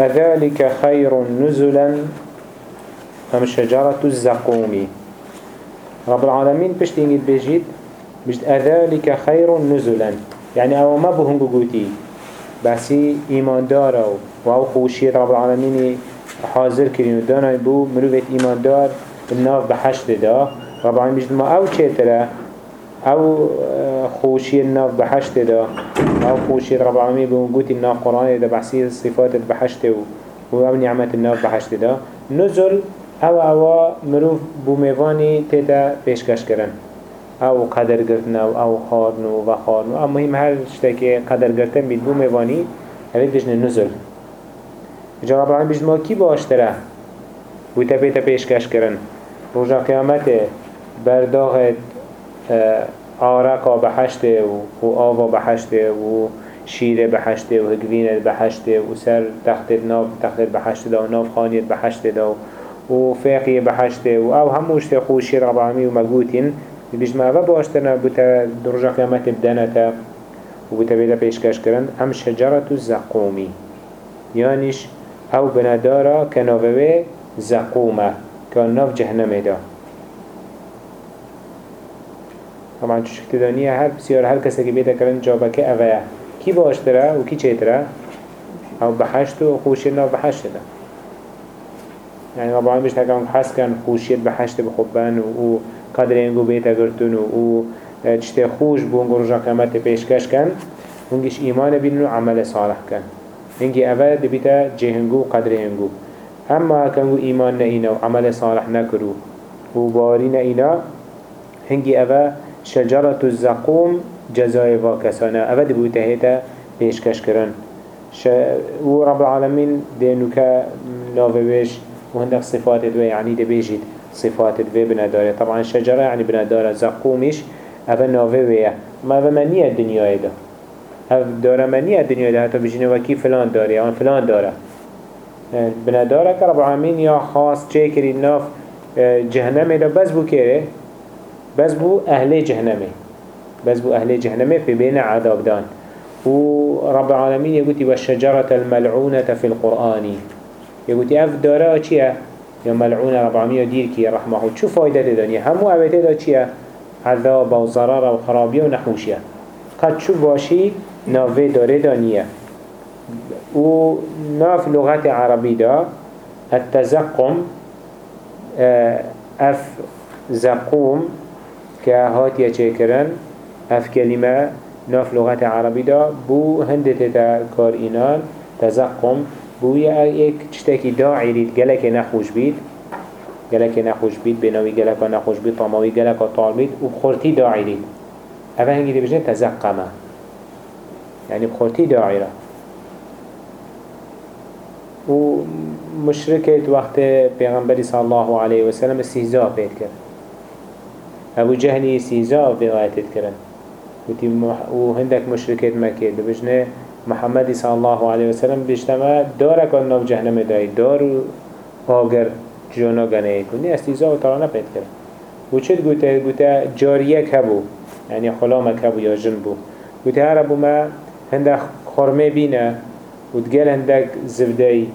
أذلك خير نزلا أم شجرة الزقوم؟ رب العالمين بشت بيجيت بشت أذلك خير نزلا. يعني أو ما بهنجو قوتي بسي إيمان دارو وأو خوشية رب العالمين حاضر كرين ودانا بو مروفة إيمان دار الناف بحشت دا. رب العالمين بجد ما أو چه أو خوشي الناف بحشت دا. أو خوشي رب العالمين بونقوت الناف قرآن دا بحسي صفات بحشت و أو نعمت الناف بحشت دا نزل أو أو مروف بوميواني تيدا پیشکش کرن أو قدر گرتن أو أو خارنو و خارنو أو مهم هر شتاكي قدر گرتن بید بوميواني هلید بجن نزل. جا رب العالمين بجن ما کی باشتره و تا پیتا پیشکش کرن رجا قیامت برداغت آرقا بحشته و آوا بحشته و شیره بحشته و هگوینت بحشته و سر تخت ناف تخت بحشته دا و ناف خانیت بحشته دا و فاقی بحشته و أو هموشت خوشی رب و مگوتین. بیش ما اوه باشتنا بوتا درجا قیامت بدنتا و بوتا بیدا پیشکش کرن هم شجرت زقومی یعنیش أو بندارا کناوه زقومه که ناف جهنم دا. طبعا چو شکت دانیه هر بسیار هر کسی که بیده کرن جابه که اوه کی باشتره و کی چیتره أو بحشت و خوشی ناف بحشت ده يعني طبعا مش تكون حس كان خوشيت بحشت بخبان و قدر ينجو بيتا قرتون و تشتي خوش بون رجا قيمت پیشکش کن هنگش ایمان بینن و عمل صالح کن هنگی اول دبیتا جهنگو قدر هنگو اما کنگو ایمان نئینا و عمل صالح نکرو و باری نئینا هنگی اول شجرة الزقوم جزاء واكسانا أفد بوته هيتا بيشكش كرن ش... ورب العالمين دينوكا نافوش وهندك صفات دو يعني دي بيجيد صفات دو بندارة. طبعا الشجرة يعني بندارة زقومش أفا نافوية ما أفا منية الدنيا ده أف دارة منية الدنيا ده حتى بيجينا وكي فلان داري يعني فلان دارة. بندارة كرب العالمين يا خاص تشيكري ناف جهنم ده بس بو بس بو أهل جهنمي بس بو أهل جهنمي في بين عذاب دان. ورب العالمين يقول والشجرة الملعونة في القرآن. يقول أف دارا چيا يا ملعونة رب العالمين يدير كي رحمه شو فايدة دنيا همو أبيته دا چيا عذاب وضرر وخرابية ونحوشية قد شو باشي نافي داره دانية وناف لغة عربي دا التزقم أف زقوم که هاتیه چه اف کلمه ناف لغت عربی دا بو هندت تا کار اینان تزقم بو یک چتکی داعی رید گلک نخوش بید. گلک نخوش بید بناوی گلک نخوش بید طاماوی گلک طال بید و بخورتی داعی رید اوه هنگی دی بجن تزقمه. يعني بخورتي داعي را. و مشركة وقت پیغمبری صلی الله عليه وسلم استهزاء بيت کرد. ابو جهلی سیزا في غایتت کرن. و هندك مشركات مكة بجنه محمد صلى الله عليه وسلم بيجتمع دارك الناف جهنم داي دار آگر جانا گنه کنی استیزا و ترانه پید کرد. و چید گوته گوته جاریک هبو یعنی خلامک هبو یا جن بو هر ابو ما هندك خرمه بینه و دگل هندك زبدهی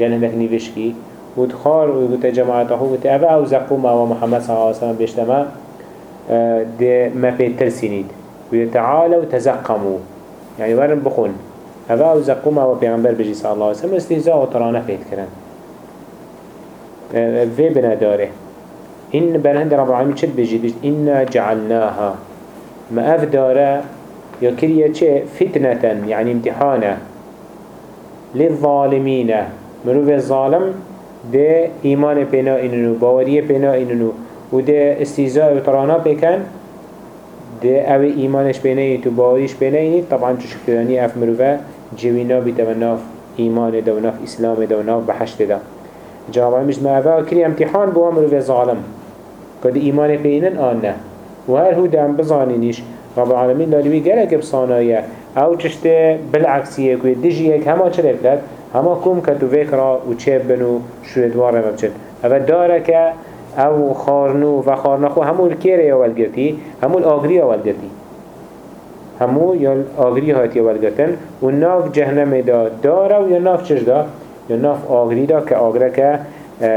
گل هندك نیوشکی و دخار و گوته جماعته گوته اوه أو زقوم أو محمد صلى الله عليه وسلم بيجتمع ده ما بيتر سنيد ويتعالوا تزقموا يعني ورن بخون. هذا أو زقوم أو پیغمبر بجي صلى الله عليه وسلم. استهزاء و ترانه كرن. في بنا داره. إن برهند رب العالمين شد بجي؟ إنا جعلناها. ما أف داره يكريا چه؟ فتنة يعني امتحانة. للظالمين. مروف الظالم ده إيمان بنا إننو باورية بنا إننو. و ده استیزای و ترانا بکن. ده أو ایمانش بینه تو باوریش بینه طبعا چو شکرانی اف مروفه جوینا بیتا و ناف ایمان ده و ناف اسلام ده و ناف بحشت ده. جوابا مش ما اوه کری امتحان بوا مروفه ظالم. کده ایمان بینن آن نه. و هر هو دم بزانینیش رب العالمین لالوی گلک بصانایه أو چشته بالعکسیه که دجیه همه چه رفلت همه کم که تو وکرا و چه بنو شوردواره مبچن اوه داره که او خارنو و خارنخو همون کیره اول گرتی همون آگری اول گرتی. همو یا آگری هاتی اول گرتن و ناف جهنم دا داره و یا ناف چش دا؟ یا ناف آگری دا که آگره که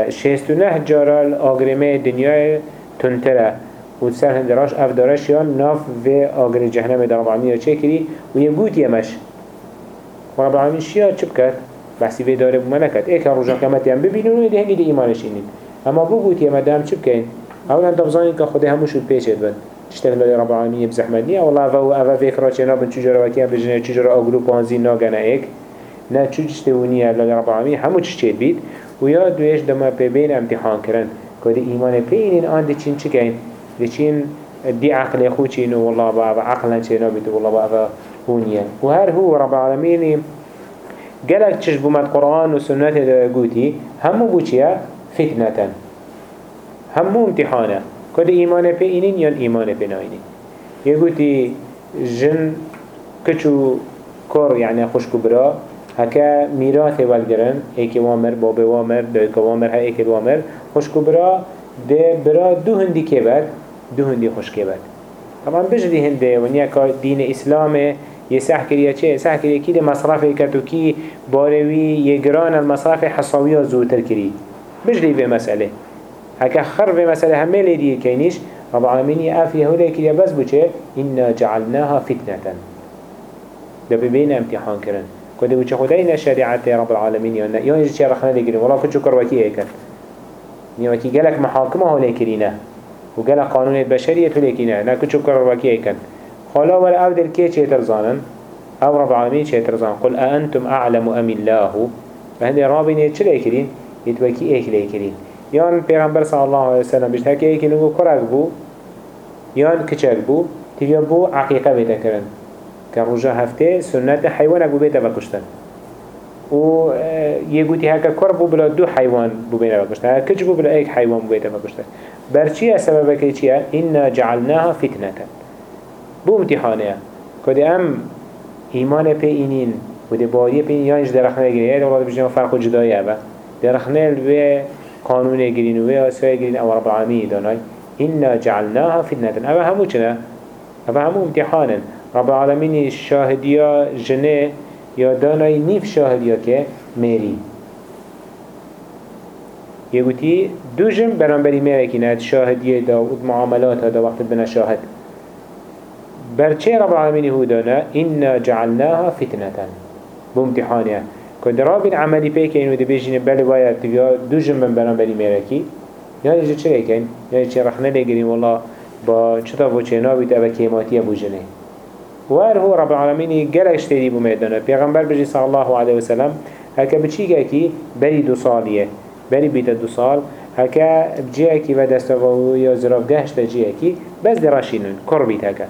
شیست و نه جارا آگرمه دنیای تنتره و سر هندراش اف دارش یا ناف و آگر جهنم در رب العالمین چه کری؟ و یه گوت یمش و رب العالمین شیا چه بکرد بحثی وی داره بو ملکت ایک رجا کمتی هم ببینون و ده هنگی ده ایمانش اینید. اما بو گوت یمه دام چه بکن اولا تبزانید که خود همو شد پیشت بند اشتغل لله رب العالمين بزحمت نيا والله أو أو فكرة چنا بن چجورا وكيا بجنه چجورا اغلو پانزی ناگنه ایک نه چو چتونیه لله رب العالمين همو چشتید بید و یا دویش دما بین امتحان کرن که ایمان پینین آن دی چین چی کن دی چین دی عقل خو چین والله با عقلا چینا بیتو والله با هونیه و هر هو رب العالمين قالك چش بومد قرآن و سنت دا قوتي همو بو چيه فتنة. همو امتحانه. كده إيمان بينين يان إيمان بناينين يقولي جن كچو كور يعني خوش كبرا هكا ميراث والجرن ايك وامر باب وامر دوك وامر ها ايك وامر خوش كبرا ده برا دو هندي كبر دو هندي خوش كبر طبعا بجدي هنده ونيا دين اسلامه. يسح كريا چه؟ سح كريا كي ده مصرف كتو كي باروي يجران المصرف حصاوية زوتر كري بجدي به مسألة هكا خر به مسألة همه لدي كينيش رب العالمين يأف يهودا كريا بس بوچه إنا جعلناها فتنة. ده ببين امتحان كرن. كده بوچه خداينا شريعة رب العالمين يانا يجي چه رخنا لگرين والله كچو كروكي ايكن يعني وكي قالك محاكمة هو لكرينه وقال قانون البشرية لكينا نا كچو كروكي ايكن خلا ولا آو دل كي چه ترزانن آو رب العالمين چه ترزان قل أأنتم أعلم أم الله؟ فهندي رابين چه لكرين يتوكي ايك لكرين يان پیغمبر صلى الله عليه وسلم بيشت هكي ايكي نگو کرک بو يان كچك بو تيجي بو عقيقة بيتا كرن كروجا هفته سنت حيوان اگو بيتا بكشتن و يگوتي هكا كر بو بلا دو حيوان بو بيتا بكشتن هكا كچ بو بلا ايك حيوان بو بيتا بكشتن برچي سبب كي چيا إنا جعلناها فتنة بو امتحانه. كده ام ایمان پی اینین و ده باری پی اینین یانش درخنه گیره ده والله بجنه فرق جدایی اوه درخنه به قانون گرین و آسای گرین أو رب العالمین دانای. إنا جعلناها فتنة أما همو چنا أما همو امتحانا رب العالمين شاهديا جنه يا دانای نیف شاهديا که میری يقولي دو جن برانبري ميري كنات شاهدية دا و معاملات دا وقت بنا شاهد. برچه رب العالمين هو دانا؟ إنا جعلناها فتنة بامتحانها كد رابين عملي بيك إنو دي بيجين بلي وايا تبيا دو جنبن بران بري ميراكي يعني جي چه كين يعني چه رخنا لگرين والله با چطا و چه نابيت اوه كيماتي ابو جنه. وار هو رب العالمين گلش تيدي بو ميدانا پیغمبر بجي صلى الله عليه وسلم هكا بچي گاكي بري دو ساليه بري بيت دو سال. هكا بجيكي و دستو يا زراف گهشت جيكي بس دراشينن كور بيت هكا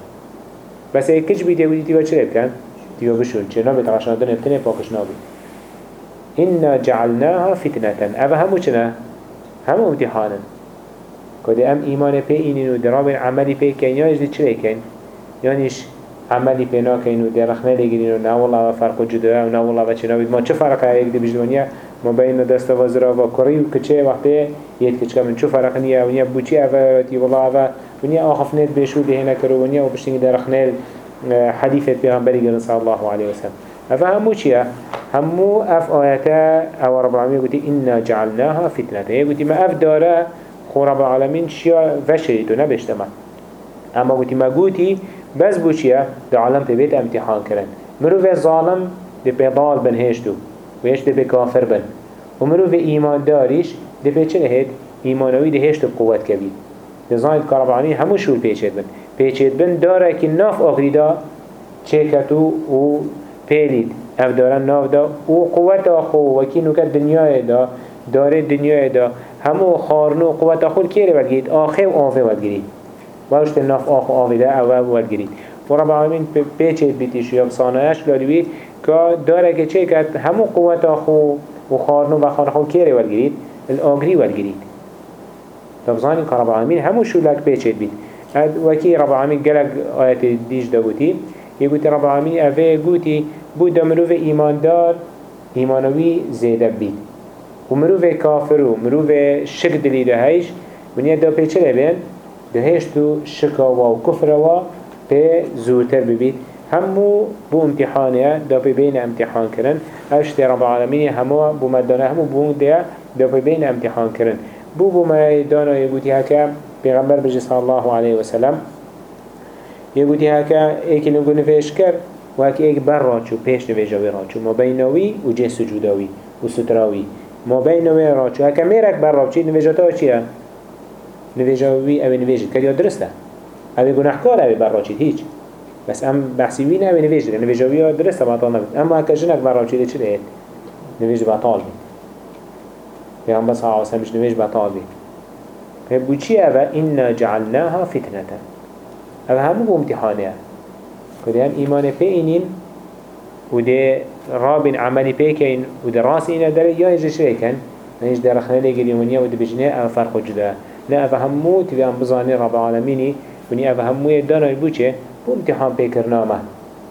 بس كج بيت يقولي تيوا چه بكن تيوا بشون چه نابيت عشان دن ابتنه پاكش نابيت إنا جعلناها فتنة. أفا همو چنا همو امتحانا. كده أم إيمان بي إنين ودراب عملي بي كين يانش دي چلي كين يانش عملي بي ناكين ودرخنا لگرين ونا والله فرق جدا ونا والله بچنا بيد ما. چه فرق هيك دي بجدونيا ما بين دست وزرا و كوري وكچه وقته يد كچ من شو فرق نيا ونيا بوچي أفا تي والله أفا ونيا آخفنت بيشو دي هنا كرو ونيا وبشتنgi درخنا حديثة بيغمبري صلى الله عليه وسلم. أفا همو چيا همو أف آياتا أو رب العالمين قلت إنا جعلناها هي قلت ما أف دارا خو رب العالمين شيا فشريتو نبشتما أما قلت ما قلتي بس بو شيا دا عالم ببيت امتحان کرن مرو في ظالم دي بضال بن هشتو ويش دي بكافر بن. ومرو في إيمان داريش دي بيچه هيد ايمانوي دي هشتو بقوات كبير دي ظاهد كرب العالمين همو شو بيچه بن. بيچه بن دارا كي ناف آخری دا چه و پیلید اف دارن ناف دا و قوت آخو وکی نوکت دنیای دا داره دنیای دا. همو خارنو قوت آخو کیره ولگید آخه و آفه ولگیرید باوشت ناف آخو آفه دا اول ولگیرید و رب العالمین پیچید بیتیش یا بسانایش لالیوید که داره که چه کد همو قوت آخو و خارنو و خارنو کیره ولگیرید الاغری ولگیرید تبزانی که رب العالمین همو شولک پیچید بید وکی رب العالمین گلک آیت دیش دا گوتی يقول رب العالمين أفه قوتي بود مروف إيماندار إيمانوي زيادة بي ومروف كافر ومروف شك دلي ده هيش ونيا دا بيچه لبين ده هيش تو شكا و كفر و بي زورتر ببيت همو بو امتحانه دا بين امتحان كرن اشتي رب العالمين همو بو مدانه همو بو ده دا بين امتحان كرن بو بو مدانه يقولي هكا پیغمبر بجي صلى الله عليه وسلم يقولي هكا ايكي نقول نفيش كر وهكي ايك بر راچو پیش نویجاوی راچو ما بينوي و جه سجوداوي و ستراوي ما بينوي راچو هكا ميرك بر راچو نویجاتا چيه؟ نویجاوی أو نویجد که یا درسته؟ اوی گناهکار اوی بر راچید هیچ. بس ام بحثی وی نه اوی نویجد نویجاوی ها درسته باطال نبید اما اکا جنک بر راچیده چه دهید؟ نویج باطال بید. پیغمبر صلی اللہ علیہ وسلم نویج باطال بید. بو چی اوه اینا جعلناها فتنة؟ اوه همو بو امتحانه کده هم ایمان پی اینین و ده رابن عملی پی کن و ده راس اینا داره یا ایجا شده کن نهیش در خنه لگلی ونیا و ده بجنه أو فرق جدا لا افهمو تبي ام بزاني رب العالمين وني افهمو دانا بوچه بو امتحان بكرنامه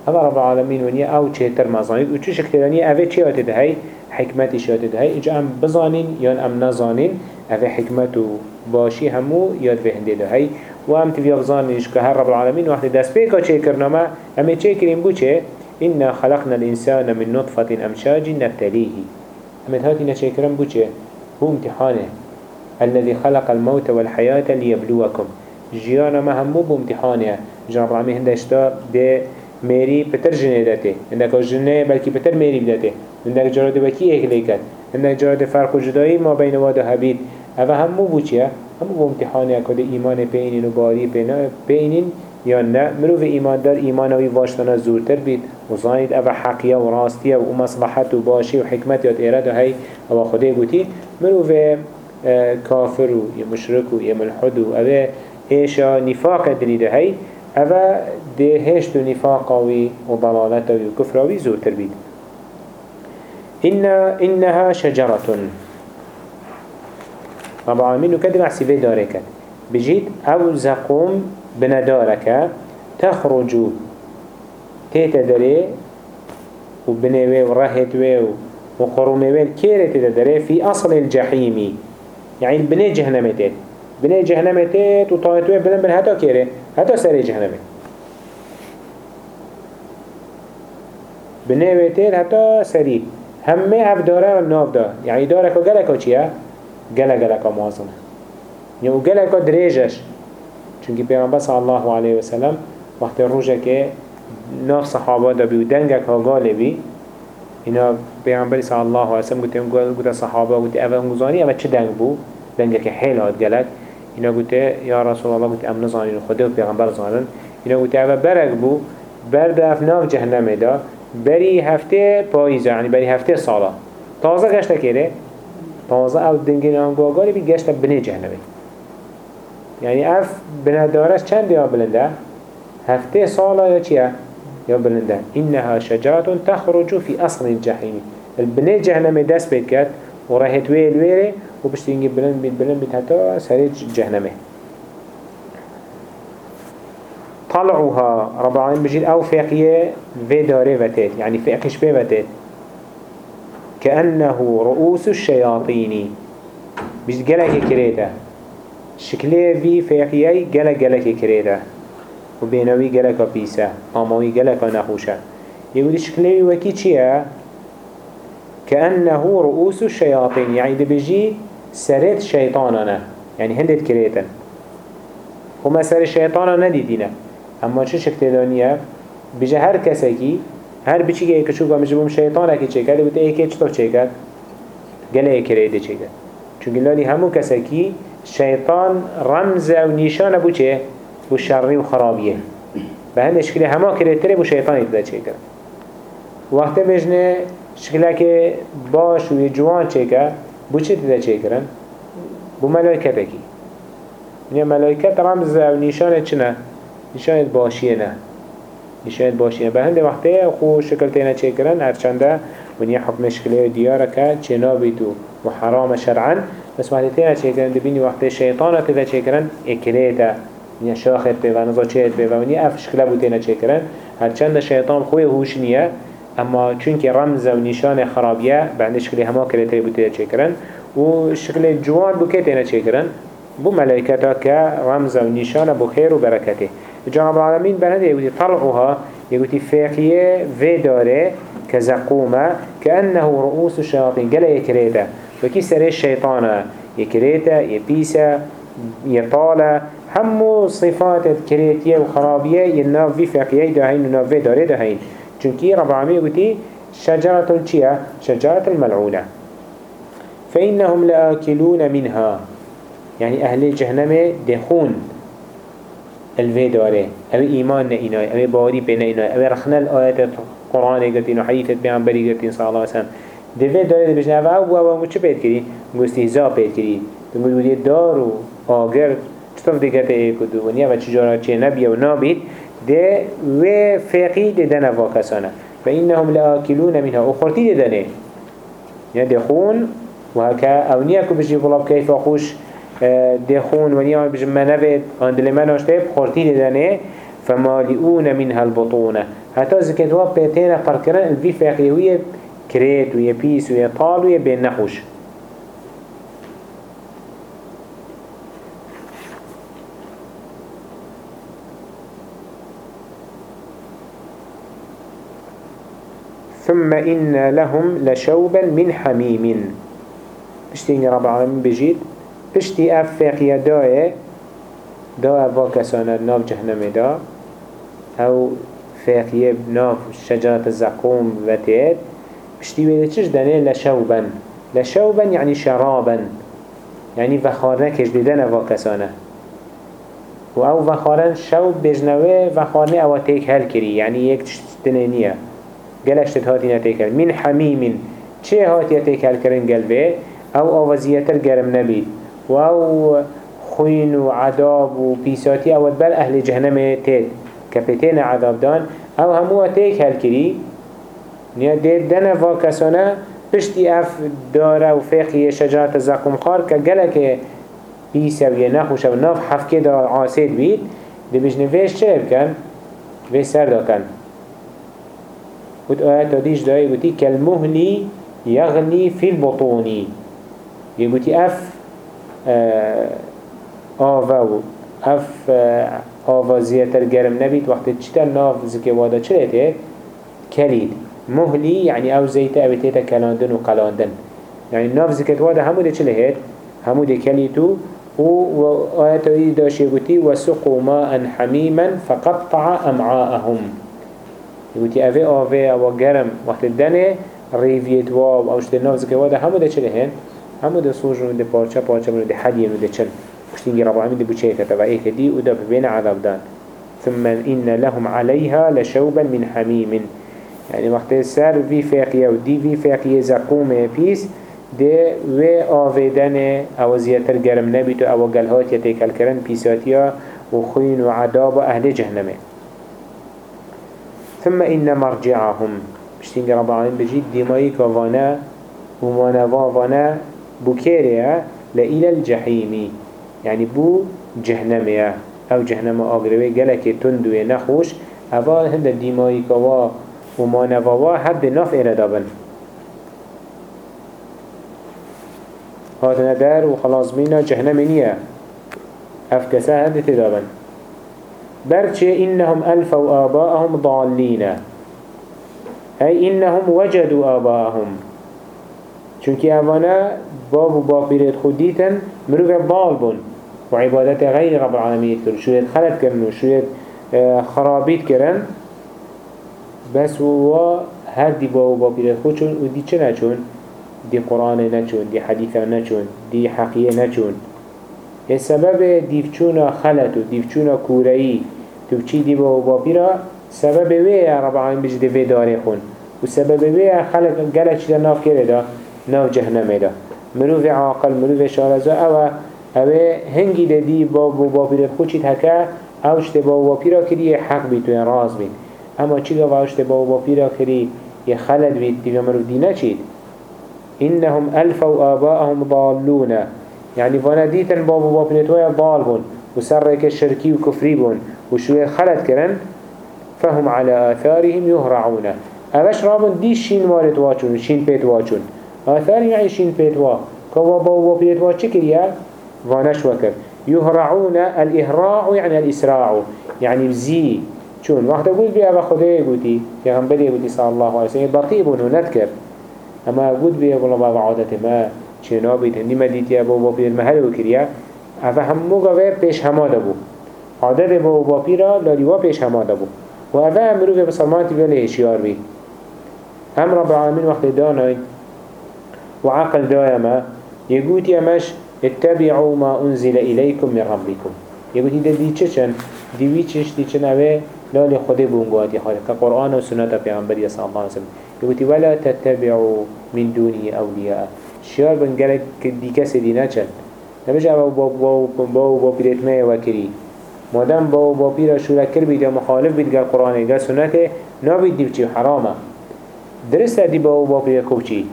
هذا رب العالمين وني أو چه تر مزانيد و چه شكلاني اوه چه آتي ده هاي حكمتي شاته ده هاي اجا ام بزانين يان ام نزانين اوه حكمتو باشي همو ياد فهنده ده هاي و ام تبي بزانيش که هر رب العالمين وقت دست بيكا چه کرنامه امه چه کریم بوچه إنا خلقنا الإنسان من نطفة أمشاج نبتليه أمت هاتي نچه کرم بوچه هو امتحانه. الذي خلق الموت والحياة ليبلوكم جيانا ما همو بامتحانه جناب العالمين هندشتا ده ميري بتر جنه داته عندك جنه بلكي بتر ميري بداته عندك جراد بكي ايك ليكت عندك جراد فرق جدائي ما بين واده هبيد هذا همو بوچيه همو بامتحانه كده ايمان بينين و باري بينين یا نه. مروف ایمان دار ایمانوی واشتنا زورتر بید. و زانید أو حقیه و راستیه و مصلحت و باشی و حکمت یاد ایراد های أو خوده گوتی مروف كافر و يا مشرك و يا ملحد و اوه ايشا نفاق دليده هاي اوه ده هشت نفاقاوي و ضلالتاوي و كفراوي زور تربيد إن إنها شجرة رب العالمين وكده بحثي في دارك. بجيت أو زقوم بندارك تخرج تيتا داري وبنوي ورهتوي وقرونوي كيرت داري في أصل الجحيمي يعني بني جهنمتين بني جهنمتين وطايتوه بلن بل هتا كيري هتا سري جهنمي بني ويتين هتا سري. همه اف داره و ناف دا. يعني داره که گلکا چیه؟ گله گلکا موازنه یا أو گلکا دریجش چونکه پیغمبر صلی الله علیه وسلم وقتی روژه که ناف صحابه دا بی و دنگک ها گاله بی اینا پیامبری صلی الله علیه و سلم گفت صحابه گفت اول مزانی اول چه دنگ بو دنگ که حیل هات گلک اینا گفت یا رسول الله گفت ام نزانین خدا و پیغمبر زانن. اینا گفت اول برگ بو برد افناف جهنم دا بری هفته پاییزه یعنی بری هفته سالا تازه گشته کره تازه أو دنگی نام گاگاری بی گشته بنی جهنمی یعنی اف بندارش چند یا بلنده؟ هفته سالا یا چیه؟ يا بلنده. إنها شجرة تخرج في أصل الجحيم البناء جهنم دست بيت كات ورهت ويل ويري وبشتينجي بلند بيت بلند بيت حتى سريج جهنمه. طلعوها رب العالمين بجيل أو فاقية في داري وتات يعني فاقش في وتات كأنه رؤوس الشياطين. بجيل جلك كريتا. شكله في فاقية جلك جلك كريتا. و بینوی گلکا پیسه آماوی گلکا نخوشه يقول شكله وكي چيه كأنه رؤوس الشياطين. يعني ده بيجي سرت شيطاننا. يعني هندت كريتن هما سر الشيطانا نديدين أما چه شكل دانيه بيجي هر كسكي هر بچي گه کشو گامش بوم شیطانه کی چه کرد بوده ایکی چطور چه کرد؟ گله ایکی ریده چه کرد. چون لالی همون کسکی شیطان رمز و نیشان بو چه؟ بو شری و خرابیه. به هند شکل همه کرتره بو شیطانی داده چه کرد. وقتی بجنه شکله که باش و جوان چه کرد بو چه داده چه؟ بو ملائکت اکی یعنی ملائکت رمز و نیشان چنه؟ نیشان باشیه نه. نیشان باشیه. به هند وقتی خو شکل تینه چه کرن هرچنده ونیا حکم شکله دیاره که چه نابیدو و حرام شرعا. بس وقتی تینه چه کرن دبینی وقتی شیطانه تده چه کرن اکلیته نیا شاخت به و نزا چهت به و نیا افش کلا بوتینا چه کرن هرچند شیطان خوی هوش نیه. اما چونکه رمز و نشان خرابیه بعد شکلی همه کرده بوتینا چه کرن و شکل جوان بو که تینا چه کرن بو ملائکتا که رمز و نشان بو و برکته. جناب العالمین بنده یودی طلعوها يقول فاقية في داره كزقومة كأنه رؤوس الشياطين قال يكريتا وكي سري الشيطان يكريتا يبيسا يطالة همو صفات كريتية وخرابية يناف في فاقية دهين وناف في داره دهين چونكي رب العالمين يقول شجرة الشيا شجرة الملعونة. فإنهم لآكلون منها. يعني أهل جهنم دخون. الوی داره. أو ایمان نه اینای أو باوری به نه اینای أو رخنه آیت قرآن گرتین و حدیثت بیانبری گرتین صلی الله علیه وسلم. دوی داره بشنه أو أو أو چه پید کری؟ گستهزا پید کری تو بودی دار و آگر. چطور دیگه ته کدو و نیا و چجارا چه نبیه و نابید. ده و فقی ده دنه واکسانه. و اینهم لآکلون منها. و خورتی ده دنه. یعنی دخون و هکا. أو نیا که بشی دخون ونيا بجم ما نبت عند لما نشتب خورتي لدنه فمالئون منها البطونة حتى زكتوا بيتين فركران الفي فاقيوية كريت ويا بيس ويا طال ويا بين نحوش ثم إن لهم لشوبا من حميم. بشتين رب العالمين بجيد پشتی اف فقیه دایه دا اوا کسانه ناف جهنم دا او فقیه ناف شجرت الزقوم و تید پشتی ویده چش دنه لشوبن. لشوبن يعني شرابا يعني وخارنه کش دیدن اوا کسانه. و او وخارن شوب بجنوه وخارنه او تیک هل کری. يعني یک تشتنه نیه. گلش تهاتی هل من حمیم چه هاتی تیک هل کرن قلبه او آوازیتر گرم نبید. و أو خوین و عذاب و پیساتی اول بل أهل جهنم تید کپیتین عذاب دان أو همو تیک هل کری نیا دید دنه و کسانه پشتی اف داره و فقی شجرات زقوم خار که گلک پیسه و یه نخوش و ناف حفکه دا عاسد بید. دی بجنه ویش چه بکن؟ ویش سر دا کن. بود آیت دیش دایی بودی کالمهلی یغلی فی البطونی. یه بودی اف آوا و اف آوا زیادتر گرم نبید. وقتی چیتا ناف زکی وادا چه لیته؟ کلید. مهلی یعنی أو زیتا أو تیتا کلاندن و قلاندن يعني ناف زكت وادا همو ده چله هيد همو ده كليتو و آيات إيه داشي يقولي وسقوا ماء حميما فقطع أمعاءهم. يقولي أفي أفي أو جرم وقت الدنيا ريفيت واو أو شده ناف زكت وادا همو ده چله هيد همو ده سوجن ده پارچه پارچه منو ده حدیه منو ده چن پشتینگی رب العالمین ده بچه کتا و ایک دی و ده ببین عذاب دان ثم إن لهم عليها لشوبا من حميم يعني وقت سر في فاقية و دي في فاقية زقوم بيس ده و آویدن أو زیادتر گرم نبیتو أو گلهات یتیکل کرن پیساتیا و خوین و عذاب أهل جهنمه. ثم إن مرجعهم. بشتين رب العالمين بجيد دمائي كوانا ومانا وأنا بو كيريا لإلى الجحيم. يعني بو جهنمية أو جهنم آقروي قلق تندوي نخوش. أفا هند ديماي كوا وما نفوا حد نف إردابن هاتنا دار وخلاص بينا جهنم نية أفكسا هند تدابن برشي إنهم ألفوا آباءهم ضالين. أي إنهم وجدوا آباءهم. چونكي أفانا باب و باقیرت خود دیتن مروف ضال بون و عبادت غیر رب العالمین کرن شوید خلط کرن و شوید آه، خرابیت کرن بس و هر دی با و باقیرت خود چون و دی چه نچون؟ دی قرآن نچون دی حدیث نچون دی حقیه نچون. سبب دیفچونا خلط و دیفچونا کورایی. تو چی دی با و باقیرا سبب وی رب العالمین بجده وی داره خون. و سبب وی خلق گلت چی ناف کرده. دا ناف جهنمه دا مروف عاقل مروف شارزا أو أو هنگی دی با با پیرت خود چید هکا اوشت با با پیرا کری حق بید و راز بید اما چی گفت؟ اوشت با با پیرا کری یه خلد بید دیگه مروف دی نچید إنهم ألفوا آباءهم ضالون. يعني فانا ديتن بابو بابنتويا ضال بون. وسرك الشركي وكفري بون. وشوية خلت كرن فهم على آثارهم يهرعون أبش رابن دي شين مارت واچون شين بيت واچون. آثار يعني شين بيتوا كوا بوا بيتوا چكريا وانش وكر يهرعون الإهراع يعني الإسراع. يعني بزي چون وقت قول بي أبا خده قوتي پیغمبر قوتي صلى الله عليه وسلم بقي بونو نذكر أما قول بي والله بابا عادت ما چنا بيت هندي مديتي أبو بابي المهل وكريا أفا همو قوه پیش هما دبو عادت أبو بابي را لاليوا پیش هما دبو و أفا أمرو في بسلمانتي بيولي هشيار بي هم رب العالمين وقت داناي وعقل دائما يقول يمش اتبعوا ما أنزل إليكم من ربكم. يقول دي دي چشن دي وي چش دي چن اوه لالي خده بونگوات يخالف كقرآن و سنة پیغمبر صلى الله عليه وسلم يقول ولا تتبعوا من دونه أولياء شيار بنگرك دي كسي دي نچن. نمش أو با با با با با بيرت ما وكري مادام با با بيرا شورا كر بيد مخالف بيد قرآن قال سنة نابيد دي بچي حرامه. درست دي با با بيرا كوچي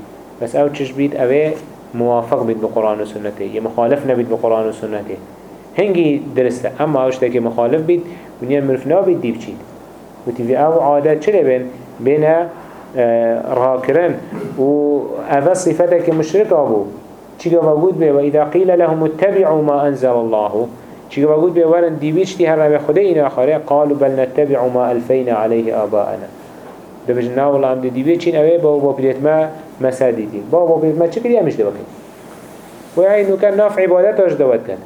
بس أو چش بيد اوه موافق بيد بقرآن و سنته يا مخالف نبيد بقرآن و سنته هنگی درسته اما اوشتا که مخالف بید ونیا مرف نابید دیب چید. و تیوی أو عادت چلی بین بین راکرن و اوه صفته که مشرک آبو چیگه وجود به و اذا قیل لهم اتبعوا ما انزل الله. چیگه وجود به ورن دیویشتی هر رب خدا این آخره قالوا بل نتبع ما الفینا عليه آباءنا. ده بجن نا والله هم ده دیوی چین اوه با با پیلیت ما مسادیدین با با پیلیت ما چه کلی همش دوکن و یعنی نو کن ناف عبادت هاش دوت کن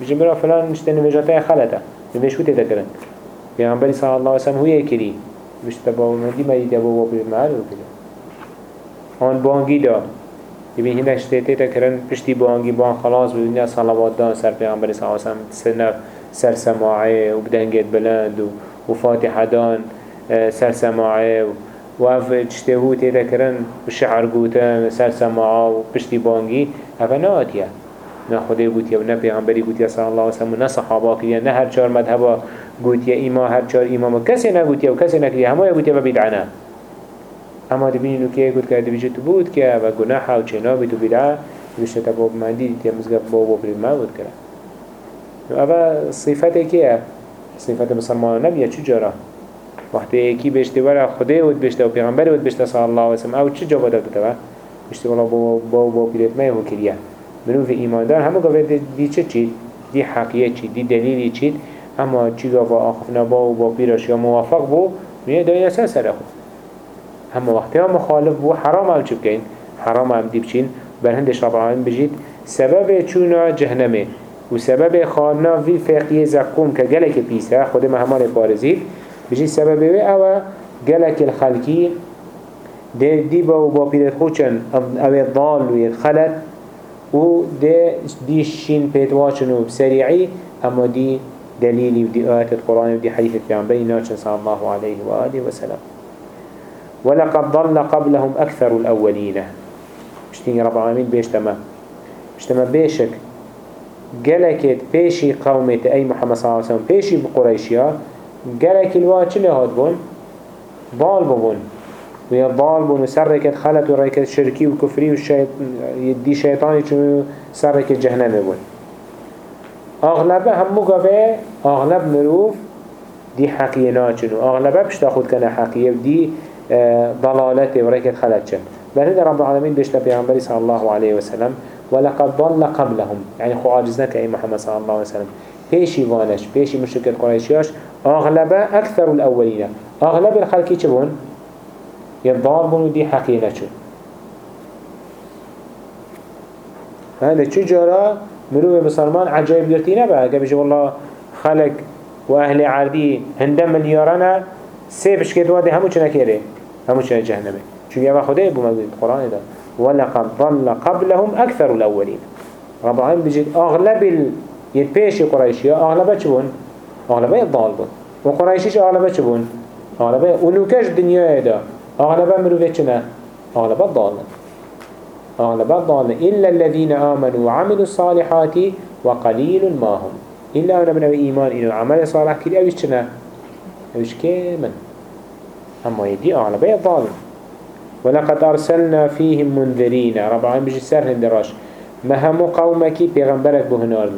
بجن برا فلان مشت نوجاته خلطه نوش كوتي تكرن پیغمبر صلى الله عليه وسلم هو يكري مشت بابا مدي ما يدي بابا بالمعال وكده آن بانگی دا يبين هنا اشتيتي تكرن پشتی بانگی بان خلاص بدنيا صلوات دان سر پیغمبر صلى الله عليه وسلم. سنف سر سماعه و بدنگت بلند و, و فاتحه دان سر سماعه و اف اجتهو تيدا کرن و شعر گوتن سر سماعه و پشتی بانگی. افا ناتیه. نه خدای گوتیه و نه پیغمبری گوتیه صلی الله وسلم و نه صحابه کریه نه هر چهار مذهبا گوتیه. ایما هر چهار امام کسی نگوتیه و کسی نکریه همه گوتیه و بدعنه اما دبینی که گوت کرده بیشه تو بود که و گناح و چنا بی تو بدعه. بیشه تا باب مندی دیتی مزگف باب و برید ما بود کرده اما صفت کیه؟ صفت مسلمان نبیه. چو جارا وقتی کی بشته ورا خدای ود بشته و پیغمبر ود بشته صلی الله علیه وسلم أو چه جواب داده تو؟ بشته والا با با با پیرت ما و کریه منو في ایماندار همه گفت دی چه چی؟ دی حقیه چی؟ دی دلیلی چی؟ اما چی گفت؟ آخفنا با و با پیرش یا موافق بو؟ میه دای أساس سره خود. اما وقتی ها مخالف بو حرام هم چی بکن حرام هم دی بچین بر هندش رب العالمین بجید. سبب چونا جهنمه. و سبب خاننا وی فقیه زقوم که گلک پیسه خود مهمان بارزید بجید سبب وی أو گلک الخلقی دی دی با و با پیرت خوچن أو ضال و خلط و ده دي شين بيتواشن وبسريعي اما دي دليلي ودي آيات القرآن ودي حديث البيان ناشن صلى الله عليه وآله وسلم ولقد ضل قبلهم أكثر الأولين مشتين رب العالمين بيشتما بيشتما بيشك قلكت بيشي قومة أي محمد صلى الله عليه وسلم بيشي بقريشيا قلك الواتش اللي هادبون ضال ببون ويا ضال بون وسركت خلت وركت شركي وكفري والشيط يدي شيطاني چون سركت جهنم بون اغلب همو قوه اغلب مروف دي حقية ناچن اغلب بشتا خود كان حقية دي ضلالته وركت خلت چن. بل هذا رب العالمين بيشتا بيغنبري صلى الله عليه وسلم ولقد ضل قبلهم. يعني خو عاجزنك أي محمد صلى الله عليه وسلم. بيشي وانش بيشي مشرك القريشياش أغلب أكثر الأولين أغلب الخلق چبون؟ يضار بون ودي حقيقة شو هذا شو جرى مروه بسلمان عجائب قرتينا بقى قبل والله خلق وأهل عردي هندم مليارنا سيبش كده وادي همو چنا كيري همو چنا جهنمي شو يبا خده يبو موجود القرآن ده ولقد ضل قبلهم أكثر الأولين رب العالمين بيجي أغلب ال يتبيش قريشيا أغلبها چبون أغلبها يضال بون. وقريشيش أغلبها چبون أغلبها ونوكش دنيا ده أغلب مروفة چنا أغلب الضالة أغلب الضالة إلا الذين آمنوا وعملوا الصالحات وقليل ما هم. إلا أنا من إيمان إنه عمل صالح كلي أوش چنا أوش كامن أما يدي أغلب الضالة ولقد أرسلنا فيهم منذرين رب العالمين بيجي سر هندراش. ما هم قومك بيغنبرك بهنار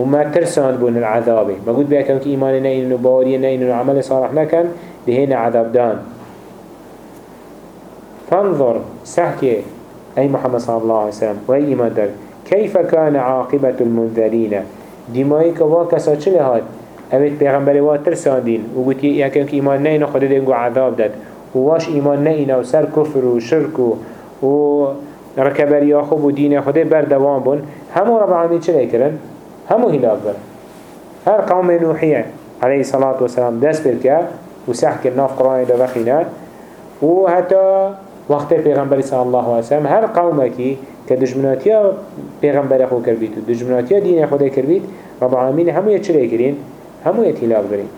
وما ترسان بون العذاب ما قلت بيها كونك إيماننا إنه بارينا إنه عمل صالح نكن لهنا عذاب دان. فانظر سحكي أي محمد صلى الله عليه وسلم وأي إيمان كيف كان عاقبة المنذرين؟ دمائك واكسا چلهات اوید پیغمبری وات ترساندین. و گوتی یکم که ایمان نه اینو خود دینگو عذاب داد. و واش ایمان نه اینو سر کفر و شرک و, و رکبری خوب و دین خود بردوام بون. همو رب العالمین چه کرن؟ همو هلاك برن هر قوم نوحیه عليه الصلاة والسلام دست برکه و سحك الناف قرآن دا وخينا و حتى وقت پیغمبر صلى الله عليه وسلم. هر قومكي كدجمناتيا پیغمبر خو کربید و دجمناتيا دين خود کربید رب العالمين همو يتشري کرين همو يتهلاك برين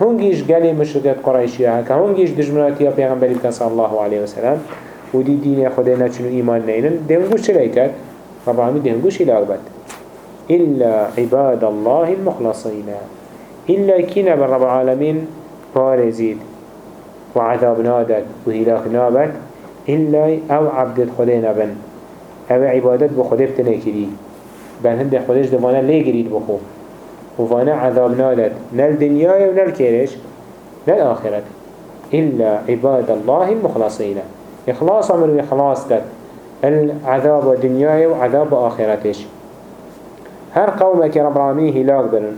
هنگيش قالي مشركات قريشية هكا هنگيش دجمناتيا پیغمبر صلى الله عليه وسلم. و دي دين خود نچنو ايمان نينن دهنگوش چرا کرد؟ رب العالمين دهنگوش هلاك بد. إلا عباد الله المخلصين. إلا كنا بالرب العالمين. بارزيد وعذاب نادت وهلاك نابت إلا أو عبد خدينا بن أو عبادت بخده بتنكري بل هند خدش دوانا ليه قريد بخو. وفانا عذاب نادت نال دنيا ونال كيرش نال آخرت. إلا عباد الله المخلصين. إخلاص أمر إخلاص العذاب دنيا وعذاب آخرتش. هر قومك رب العالمين هلاك برن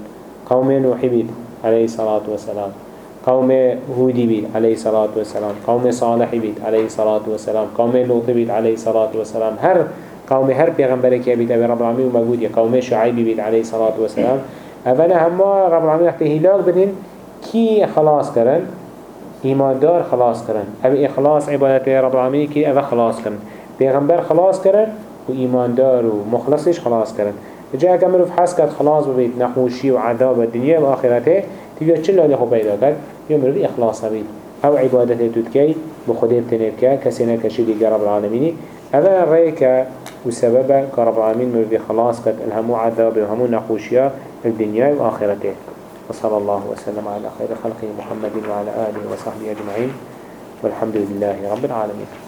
قوم نوح بيت عليه الصلاة والسلام قوم هودي بيت عليه الصلاة والسلام قوم صالح بيت عليه الصلاة والسلام قوم لوط بيت عليه الصلاة والسلام هر قوم هر پیغمبرك بيت أبي رب العالمين وموجود قوم شعيب بيت عليه الصلاة والسلام أفنا هما رب العالمين وقتی هلاك بدن كي خلاص کرن؟ إيمان دار خلاص کرن. أبي إخلاص عبادت رب العالمين كي أبا خلاص کرن. پیغمبر خلاص کرن و إيمان دار و مخلصش خلاص کرن. جا اگر مروف حس کرد خلاص ببید نخوشی و عذاب الدنیا و آخرته تیجا چل لالی خوب پیدا کرد یا مروف اخلاص بید أو عبادت تدکی بخده بتنیر که کسی نکشی دیگر رب العالمینی اولا رأي که وسبب كرب العالمين مروف خلاص کرد الهمو عذاب و همو نخوشیا الدنيا وآخرته. وصلى الله وسلم على خير خلقه محمد وعلى آله وصحبه أجمعين. والحمد لله رب العالمين.